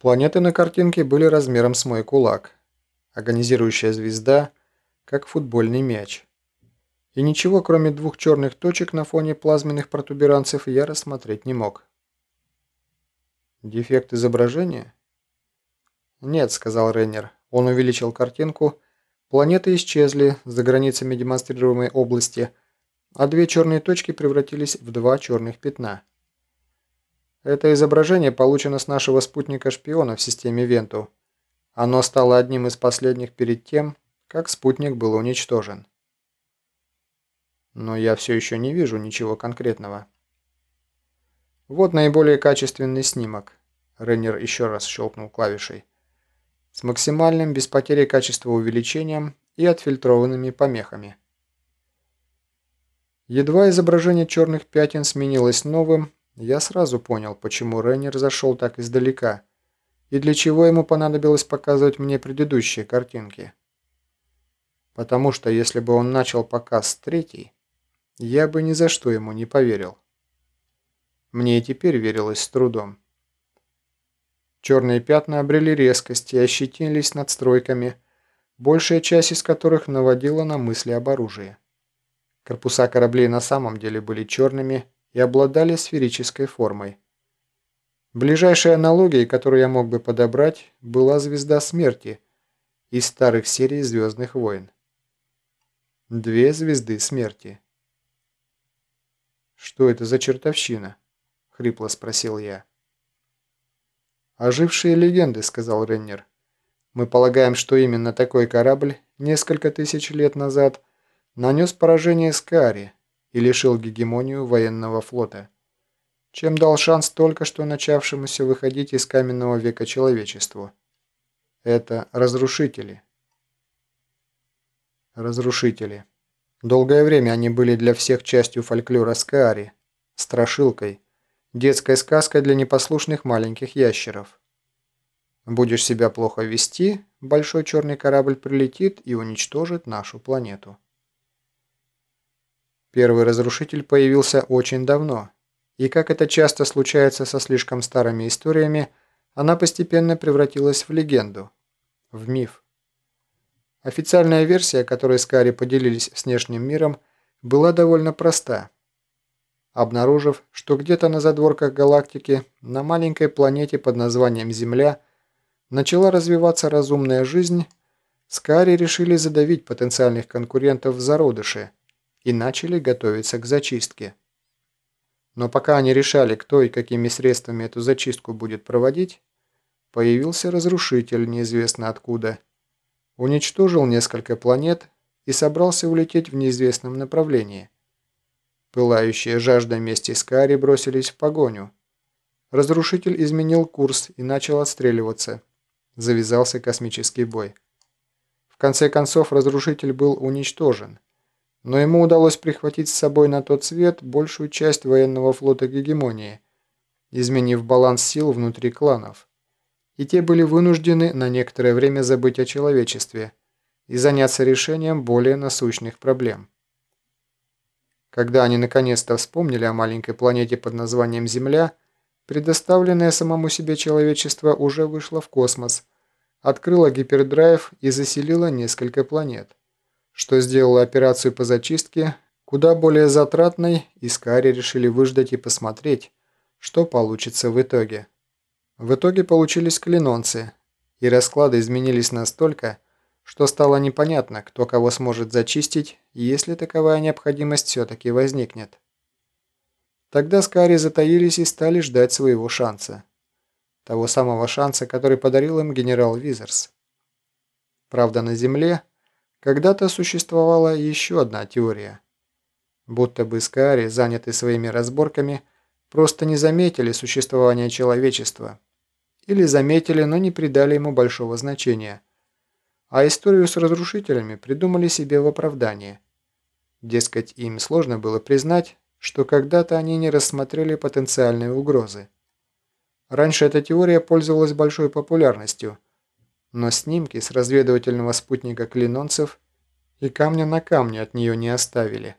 Планеты на картинке были размером с мой кулак. Агонизирующая звезда, как футбольный мяч. И ничего, кроме двух черных точек на фоне плазменных протуберанцев, я рассмотреть не мог. «Дефект изображения?» «Нет», — сказал Рейнер. Он увеличил картинку. Планеты исчезли за границами демонстрируемой области, а две черные точки превратились в два черных пятна. Это изображение получено с нашего спутника-шпиона в системе Венту. Оно стало одним из последних перед тем, как спутник был уничтожен. Но я все еще не вижу ничего конкретного. Вот наиболее качественный снимок. Реннер еще раз щелкнул клавишей. С максимальным без потери качества увеличением и отфильтрованными помехами. Едва изображение черных пятен сменилось новым, я сразу понял, почему Рейнер зашел так издалека и для чего ему понадобилось показывать мне предыдущие картинки. Потому что если бы он начал показ с третьей, я бы ни за что ему не поверил. Мне и теперь верилось с трудом. Черные пятна обрели резкость и ощетинились над стройками, большая часть из которых наводила на мысли об оружии. Корпуса кораблей на самом деле были черными и обладали сферической формой. Ближайшей аналогией, которую я мог бы подобрать, была звезда смерти из старых серий «Звездных войн». Две звезды смерти. «Что это за чертовщина?» — хрипло спросил я. «Ожившие легенды», — сказал Реннер. «Мы полагаем, что именно такой корабль несколько тысяч лет назад нанес поражение Скари, и лишил гегемонию военного флота, чем дал шанс только что начавшемуся выходить из каменного века человечеству. Это разрушители. Разрушители. Долгое время они были для всех частью фольклора Скаари, страшилкой, детской сказкой для непослушных маленьких ящеров. Будешь себя плохо вести, большой черный корабль прилетит и уничтожит нашу планету. Первый разрушитель появился очень давно, и как это часто случается со слишком старыми историями, она постепенно превратилась в легенду, в миф. Официальная версия, которой Скари поделились с внешним миром, была довольно проста. Обнаружив, что где-то на задворках галактики, на маленькой планете под названием Земля, начала развиваться разумная жизнь, Скари решили задавить потенциальных конкурентов в зародыше – и начали готовиться к зачистке. Но пока они решали, кто и какими средствами эту зачистку будет проводить, появился разрушитель неизвестно откуда, уничтожил несколько планет и собрался улететь в неизвестном направлении. Пылающие жаждой мести Скари бросились в погоню. Разрушитель изменил курс и начал отстреливаться. Завязался космический бой. В конце концов, разрушитель был уничтожен – но ему удалось прихватить с собой на тот свет большую часть военного флота гегемонии, изменив баланс сил внутри кланов. И те были вынуждены на некоторое время забыть о человечестве и заняться решением более насущных проблем. Когда они наконец-то вспомнили о маленькой планете под названием Земля, предоставленное самому себе человечество уже вышло в космос, открыло гипердрайв и заселило несколько планет что сделало операцию по зачистке куда более затратной, и Скари решили выждать и посмотреть, что получится в итоге. В итоге получились клинонцы, и расклады изменились настолько, что стало непонятно, кто кого сможет зачистить, если таковая необходимость все-таки возникнет. Тогда Скари затаились и стали ждать своего шанса. Того самого шанса, который подарил им генерал Визерс. Правда, на Земле когда-то существовала еще одна теория. Будто бы Скари, занятые своими разборками, просто не заметили существования человечества. Или заметили, но не придали ему большого значения. А историю с разрушителями придумали себе в оправдание. Дескать, им сложно было признать, что когда-то они не рассмотрели потенциальные угрозы. Раньше эта теория пользовалась большой популярностью – но снимки с разведывательного спутника клинонцев и камня на камне от нее не оставили.